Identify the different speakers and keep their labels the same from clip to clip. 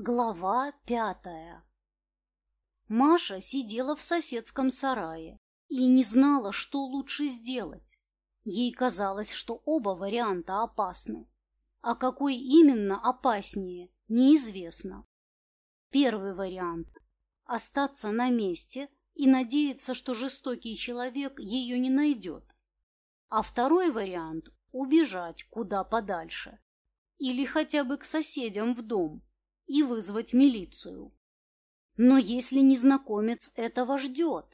Speaker 1: Глава пятая Маша сидела в соседском сарае и не знала, что лучше сделать. Ей казалось, что оба варианта опасны, а какой именно опаснее, неизвестно. Первый вариант – остаться на месте и надеяться, что жестокий человек ее не найдет. А второй вариант – убежать куда подальше или хотя бы к соседям в дом – и вызвать милицию. Но если незнакомец этого ждет,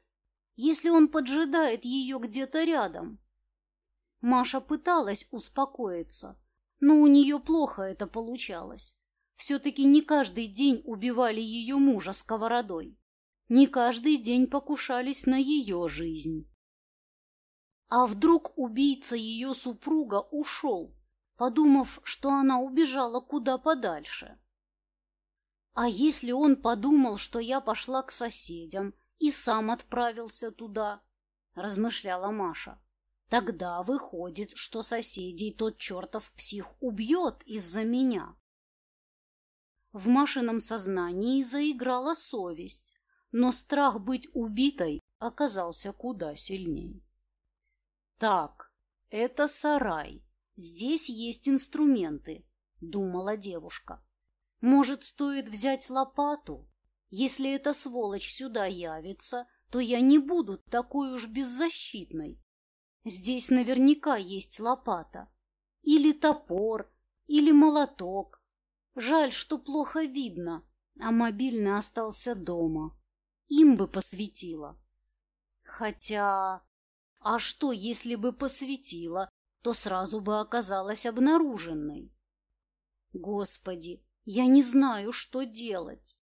Speaker 1: если он поджидает ее где-то рядом? Маша пыталась успокоиться, но у нее плохо это получалось. Все-таки не каждый день убивали ее мужа сковородой, не каждый день покушались на ее жизнь. А вдруг убийца ее супруга ушел, подумав, что она убежала куда подальше? А если он подумал, что я пошла к соседям и сам отправился туда, размышляла Маша. Тогда выходит, что соседей тот чертов псих убьет из-за меня. В Машином сознании заиграла совесть, но страх быть убитой оказался куда сильнее. Так, это сарай. Здесь есть инструменты, думала девушка. Может, стоит взять лопату? Если эта сволочь сюда явится, то я не буду такой уж беззащитной. Здесь наверняка есть лопата. Или топор, или молоток. Жаль, что плохо видно, а мобильный остался дома. Им бы посветила. Хотя... А что, если бы посветила, то сразу бы оказалась обнаруженной? Господи, я не знаю, что делать.